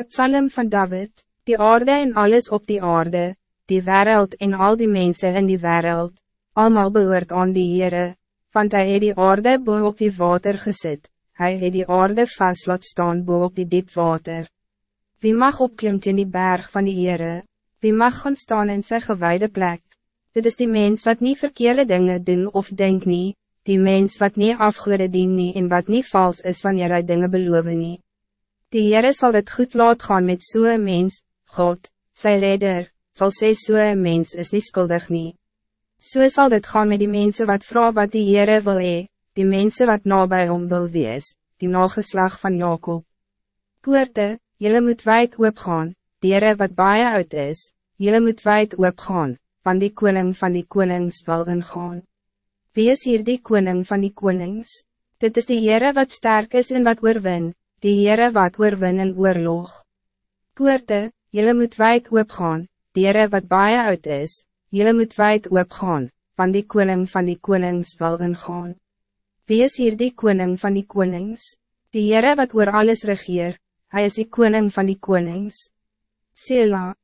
Het psalm van David, die aarde en alles op die aarde, die wereld en al die mensen in die wereld, allemaal behoort aan die Heere, want hij het die aarde boven op die water gezet, hij het die aarde vast laat staan boven op die diep water. Wie mag opklimt in die berg van die Heere, wie mag gaan staan in zijn gewijde plek? Dit is die mens wat niet verkeerde dingen doen of denk niet, die mens wat niet afgoede dien nie en wat niet vals is wanneer hy dinge beloof nie. Die Heere sal het goed laat gaan met zo'n mens, God, sy redder, zal sê zo'n mens is niet skuldig nie. So sal dit gaan met die mensen wat vrouw wat die Heere wil hee, die mensen wat nabij om wil wees, die nageslag van Jacob. Poorte, jullie moet wijd oopgaan, die wat baie uit is, jullie moet wijd oopgaan, van die koning van die konings wil ingaan. Wie is hier die koning van die konings? Dit is die Heere wat sterk is en wat oorwin, die Heere wat oorwin in oorlog. Poorte, jullie moet wijd oopgaan, die Heere wat baie uit is, jullie moet wijd oopgaan, van die koning van die konings wil ingaan. Wie is hier die koning van die konings? Die Heere wat oor alles regeer, hij is die koning van die konings. Sela.